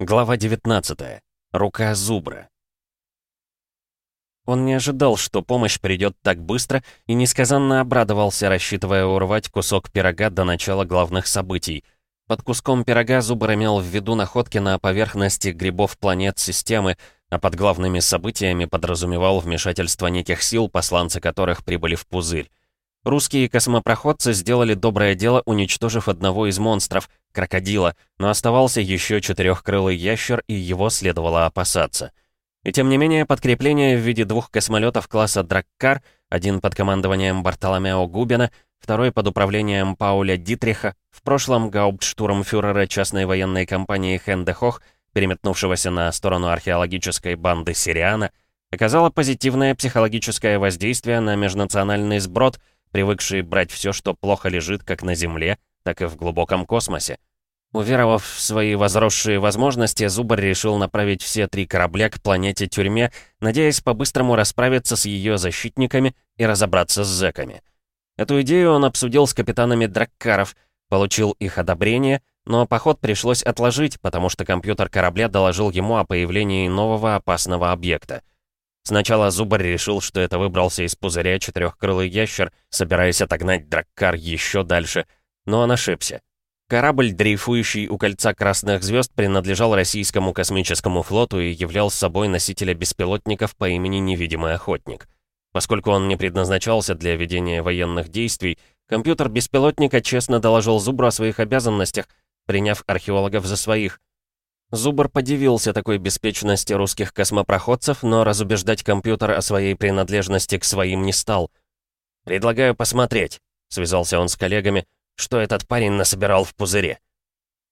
Глава 19. Рука Зубра. Он не ожидал, что помощь придет так быстро, и несказанно обрадовался, рассчитывая урвать кусок пирога до начала главных событий. Под куском пирога Зубр имел в виду находки на поверхности грибов планет системы, а под главными событиями подразумевал вмешательство неких сил, посланцы которых прибыли в пузырь. Русские космопроходцы сделали доброе дело, уничтожив одного из монстров, крокодила, но оставался еще четырехкрылый ящер, и его следовало опасаться. И тем не менее, подкрепление в виде двух космолетов класса Драккар, один под командованием Бартоломео Губина, второй под управлением Пауля Дитриха, в прошлом гауптштурмфюрера частной военной компании Хенде Хох, переметнувшегося на сторону археологической банды Сириана, оказало позитивное психологическое воздействие на межнациональный сброд — привыкшие брать все, что плохо лежит как на Земле, так и в глубоком космосе. Уверовав в свои возросшие возможности, Зубр решил направить все три корабля к планете-тюрьме, надеясь по-быстрому расправиться с ее защитниками и разобраться с зэками. Эту идею он обсудил с капитанами Драккаров, получил их одобрение, но поход пришлось отложить, потому что компьютер корабля доложил ему о появлении нового опасного объекта — Сначала Зубар решил, что это выбрался из пузыря четырехкрылый ящер, собираясь отогнать Драккар еще дальше, но он ошибся. Корабль, дрейфующий у кольца красных звезд, принадлежал российскому космическому флоту и являл собой носителя беспилотников по имени Невидимый Охотник. Поскольку он не предназначался для ведения военных действий, компьютер беспилотника честно доложил Зубру о своих обязанностях, приняв археологов за своих, Зубр подивился такой беспечности русских космопроходцев, но разубеждать компьютер о своей принадлежности к своим не стал. «Предлагаю посмотреть», — связался он с коллегами, «что этот парень насобирал в пузыре».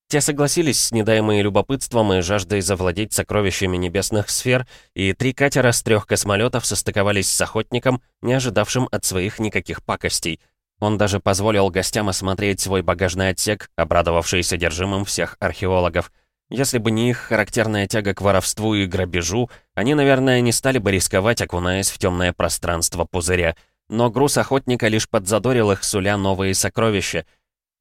Те согласились с недаемой любопытством и жаждой завладеть сокровищами небесных сфер, и три катера с трех космолетов состыковались с охотником, не ожидавшим от своих никаких пакостей. Он даже позволил гостям осмотреть свой багажный отсек, обрадовавший содержимым всех археологов — если бы не их характерная тяга к воровству и грабежу, они, наверное, не стали бы рисковать, окунаясь в темное пространство пузыря. Но груз охотника лишь подзадорил их, суля новые сокровища.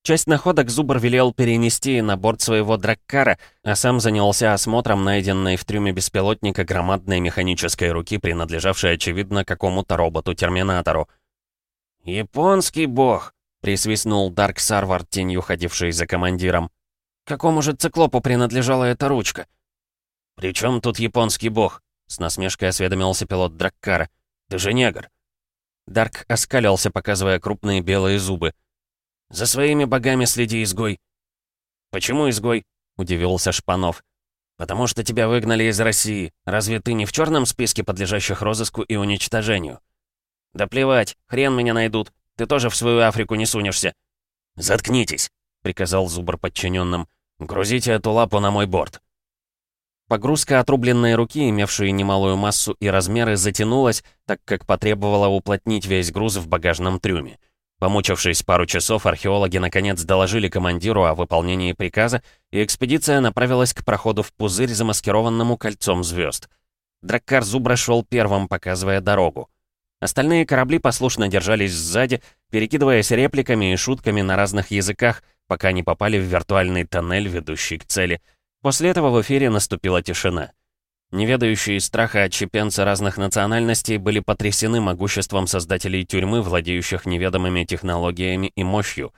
Часть находок Зубр велел перенести на борт своего драккара, а сам занялся осмотром найденной в трюме беспилотника громадной механической руки, принадлежавшей, очевидно, какому-то роботу-терминатору. «Японский бог!» — присвистнул Дарк Сарвар, тенью ходивший за командиром. Какому же циклопу принадлежала эта ручка? «При чем тут японский бог?» — с насмешкой осведомился пилот Драккара. «Ты же негр». Дарк оскалился, показывая крупные белые зубы. «За своими богами следи, изгой». «Почему изгой?» — удивился Шпанов. «Потому что тебя выгнали из России. Разве ты не в черном списке подлежащих розыску и уничтожению?» «Да плевать, хрен меня найдут. Ты тоже в свою Африку не сунешься». «Заткнитесь», — приказал Зубр подчиненным. «Грузите эту лапу на мой борт». Погрузка отрубленной руки, имевшей немалую массу и размеры, затянулась, так как потребовала уплотнить весь груз в багажном трюме. Помучившись пару часов, археологи наконец доложили командиру о выполнении приказа, и экспедиция направилась к проходу в пузырь, замаскированному кольцом звезд. Драккар Зубра шел первым, показывая дорогу. Остальные корабли послушно держались сзади, перекидываясь репликами и шутками на разных языках, пока не попали в виртуальный тоннель, ведущий к цели. После этого в эфире наступила тишина. Неведающие страха отщепенцы разных национальностей были потрясены могуществом создателей тюрьмы, владеющих неведомыми технологиями и мощью.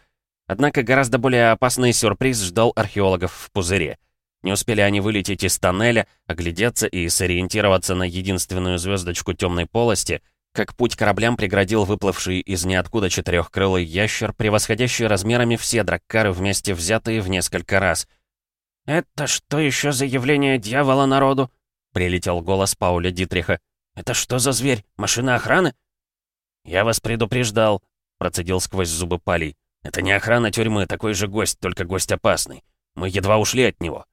Однако гораздо более опасный сюрприз ждал археологов в пузыре. Не успели они вылететь из тоннеля, оглядеться и сориентироваться на единственную звездочку темной полости — как путь кораблям преградил выплывший из ниоткуда четырехкрылый ящер, превосходящий размерами все драккары вместе взятые в несколько раз. «Это что еще за явление дьявола народу?» — прилетел голос Пауля Дитриха. «Это что за зверь? Машина охраны?» «Я вас предупреждал», — процедил сквозь зубы Палий. «Это не охрана тюрьмы, такой же гость, только гость опасный. Мы едва ушли от него».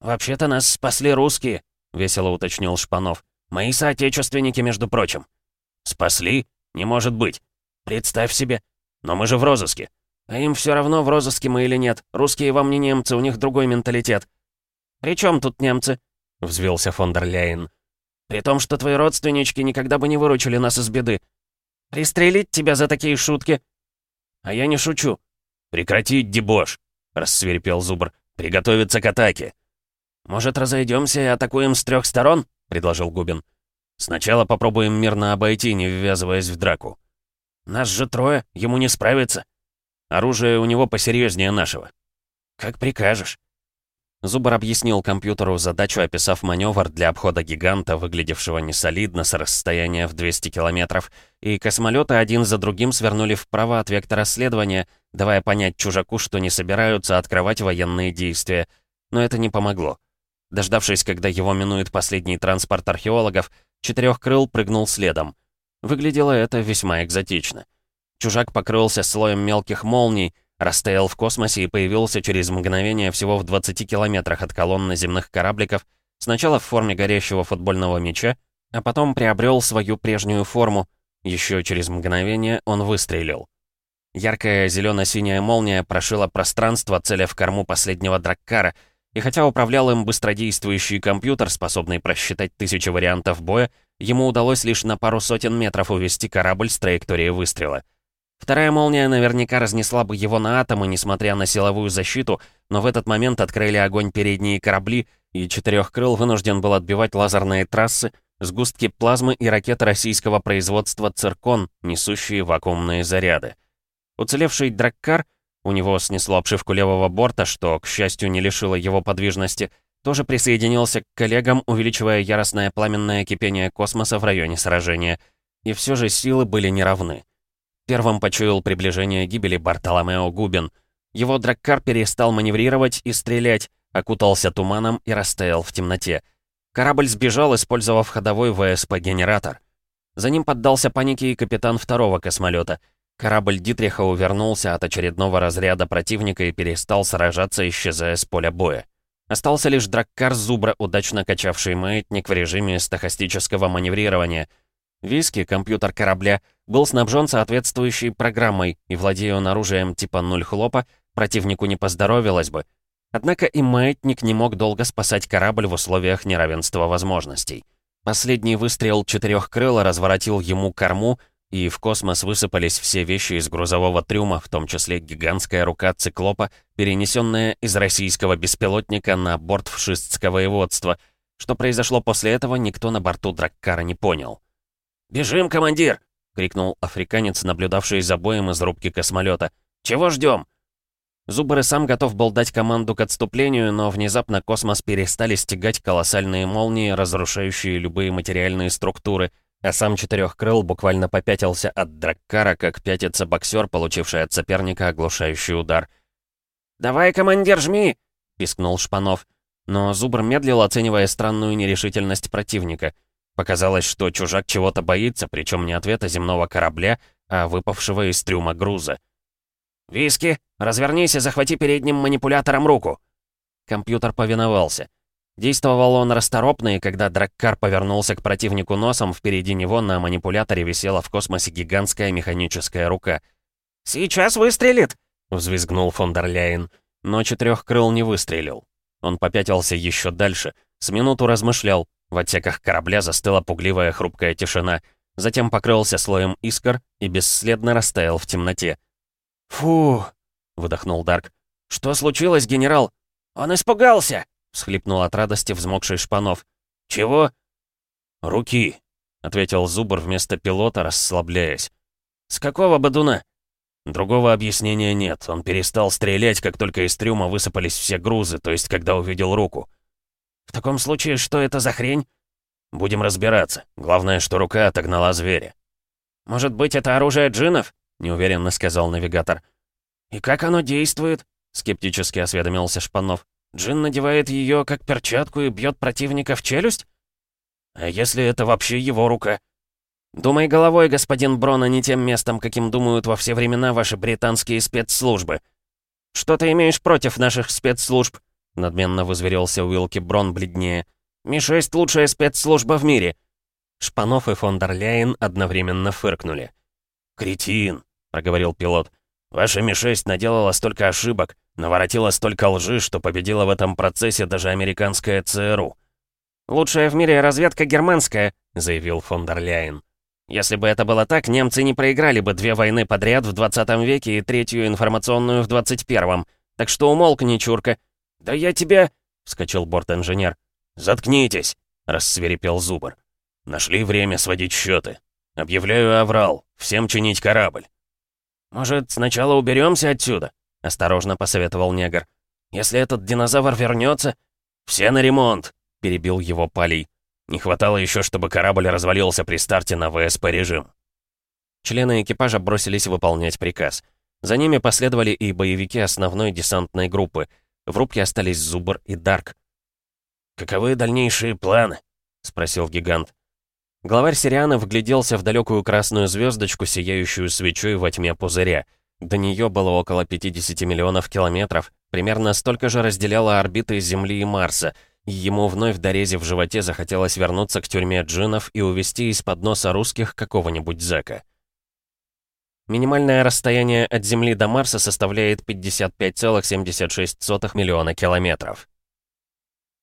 «Вообще-то нас спасли русские», — весело уточнил Шпанов. «Мои соотечественники, между прочим». «Спасли? Не может быть. Представь себе. Но мы же в розыске. А им все равно, в розыске мы или нет. Русские вам не немцы, у них другой менталитет». «При чем тут немцы?» — взвился фон дер Ляйен. «При том, что твои родственнички никогда бы не выручили нас из беды. Пристрелить тебя за такие шутки?» «А я не шучу». «Прекратить дебош!» — рассверепел Зубр. «Приготовиться к атаке!» «Может, разойдемся и атакуем с трех сторон?» — предложил Губин. «Сначала попробуем мирно обойти, не ввязываясь в драку». «Нас же трое, ему не справиться». «Оружие у него посерьезнее нашего». «Как прикажешь». Зубар объяснил компьютеру задачу, описав маневр для обхода гиганта, выглядевшего несолидно с расстояния в 200 километров, и космолеты один за другим свернули вправо от вектора следования, давая понять чужаку, что не собираются открывать военные действия. Но это не помогло. Дождавшись, когда его минует последний транспорт археологов, Четырехкрыл прыгнул следом. Выглядело это весьма экзотично. Чужак покрылся слоем мелких молний, растаял в космосе и появился через мгновение всего в 20 километрах от колонны земных корабликов, сначала в форме горящего футбольного мяча, а потом приобрел свою прежнюю форму. Еще через мгновение он выстрелил. Яркая зелено-синяя молния прошила пространство, целя в корму последнего драккара, и хотя управлял им быстродействующий компьютер, способный просчитать тысячи вариантов боя, ему удалось лишь на пару сотен метров увести корабль с траектории выстрела. Вторая молния наверняка разнесла бы его на атомы, несмотря на силовую защиту, но в этот момент открыли огонь передние корабли, и Четырехкрыл вынужден был отбивать лазерные трассы, сгустки плазмы и ракеты российского производства «Циркон», несущие вакуумные заряды. Уцелевший Драккар, у него снесло обшивку левого борта, что, к счастью, не лишило его подвижности, тоже присоединился к коллегам, увеличивая яростное пламенное кипение космоса в районе сражения. И все же силы были неравны. Первым почуял приближение гибели Бартоломео Губин. Его драккар перестал маневрировать и стрелять, окутался туманом и растаял в темноте. Корабль сбежал, использовав ходовой ВСП-генератор. За ним поддался панике и капитан второго космолета. Корабль Дитриха увернулся от очередного разряда противника и перестал сражаться, исчезая с поля боя. Остался лишь драккар Зубра, удачно качавший маятник в режиме стохастического маневрирования — Виски, компьютер корабля, был снабжен соответствующей программой, и владея он оружием типа нуль хлопа, противнику не поздоровилось бы. Однако и маятник не мог долго спасать корабль в условиях неравенства возможностей. Последний выстрел четырехкрыла разворотил ему корму, и в космос высыпались все вещи из грузового трюма, в том числе гигантская рука циклопа, перенесенная из российского беспилотника на борт вшистского воеводства. Что произошло после этого, никто на борту Драккара не понял. «Бежим, командир!» — крикнул африканец, наблюдавший за боем из рубки космолета. «Чего ждем?» Зубр и сам готов был дать команду к отступлению, но внезапно космос перестали стягать колоссальные молнии, разрушающие любые материальные структуры, а сам Четырехкрыл буквально попятился от Драккара, как пятится боксер, получивший от соперника оглушающий удар. «Давай, командир, жми!» — пискнул Шпанов. Но Зубр медлил, оценивая странную нерешительность противника — Показалось, что чужак чего-то боится, причем не ответа земного корабля, а выпавшего из трюма груза. «Виски, развернись и захвати передним манипулятором руку!» Компьютер повиновался. Действовал он расторопно, и когда Драккар повернулся к противнику носом, впереди него на манипуляторе висела в космосе гигантская механическая рука. «Сейчас выстрелит!» — взвизгнул фон дер Ляйен. Но четырехкрыл не выстрелил. Он попятился еще дальше, с минуту размышлял, в отсеках корабля застыла пугливая хрупкая тишина. Затем покрылся слоем искр и бесследно растаял в темноте. «Фу!» — выдохнул Дарк. «Что случилось, генерал?» «Он испугался!» — всхлипнул от радости взмокший Шпанов. «Чего?» «Руки!» — ответил Зубр вместо пилота, расслабляясь. «С какого бодуна?» Другого объяснения нет. Он перестал стрелять, как только из трюма высыпались все грузы, то есть когда увидел руку. «В таком случае, что это за хрень?» «Будем разбираться. Главное, что рука отогнала зверя». «Может быть, это оружие джинов?» — неуверенно сказал навигатор. «И как оно действует?» — скептически осведомился Шпанов. «Джин надевает ее как перчатку и бьет противника в челюсть?» «А если это вообще его рука?» «Думай головой, господин Брон, а не тем местом, каким думают во все времена ваши британские спецслужбы. Что ты имеешь против наших спецслужб?» Надменно возверился Уилки Брон бледнее. «Ми-6 — лучшая спецслужба в мире!» Шпанов и фон дер одновременно фыркнули. «Кретин!» — проговорил пилот. «Ваша Ми-6 наделала столько ошибок, наворотила столько лжи, что победила в этом процессе даже американская ЦРУ». «Лучшая в мире разведка германская», — заявил фон дер Ляйен. «Если бы это было так, немцы не проиграли бы две войны подряд в 20 веке и третью информационную в 21-м. Так что умолкни, чурка. «Да я тебя...» — вскочил борт-инженер. «Заткнитесь!» — рассверепел Зубр. «Нашли время сводить счеты. Объявляю аврал. Всем чинить корабль». «Может, сначала уберемся отсюда?» — осторожно посоветовал негр. «Если этот динозавр вернется, «Все на ремонт!» — перебил его Палий. «Не хватало еще, чтобы корабль развалился при старте на ВСП-режим». Члены экипажа бросились выполнять приказ. За ними последовали и боевики основной десантной группы. В рубке остались Зубр и Дарк. «Каковы дальнейшие планы?» — спросил гигант. Главарь Сириана вгляделся в далекую красную звездочку, сияющую свечой во тьме пузыря. До нее было около 50 миллионов километров, примерно столько же разделяла орбиты Земли и Марса, и ему вновь до рези в животе захотелось вернуться к тюрьме джинов и увести из-под носа русских какого-нибудь зэка. Минимальное расстояние от Земли до Марса составляет 55,76 миллиона километров.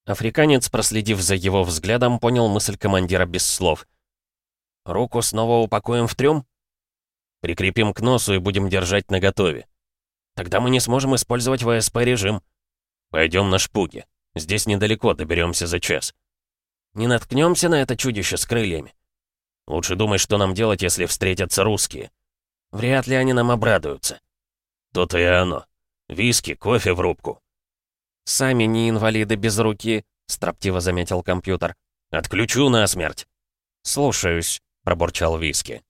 Африканец, проследив за его взглядом, понял мысль командира без слов. «Руку снова упакуем в трюм?» «Прикрепим к носу и будем держать наготове». «Тогда мы не сможем использовать ВСП-режим». «Пойдем на шпуги. Здесь недалеко, доберемся за час». «Не наткнемся на это чудище с крыльями?» «Лучше думай, что нам делать, если встретятся русские». Вряд ли они нам обрадуются. То-то и оно. Виски, кофе в рубку. Сами не инвалиды без руки, строптиво заметил компьютер. Отключу насмерть. Слушаюсь, пробурчал Виски.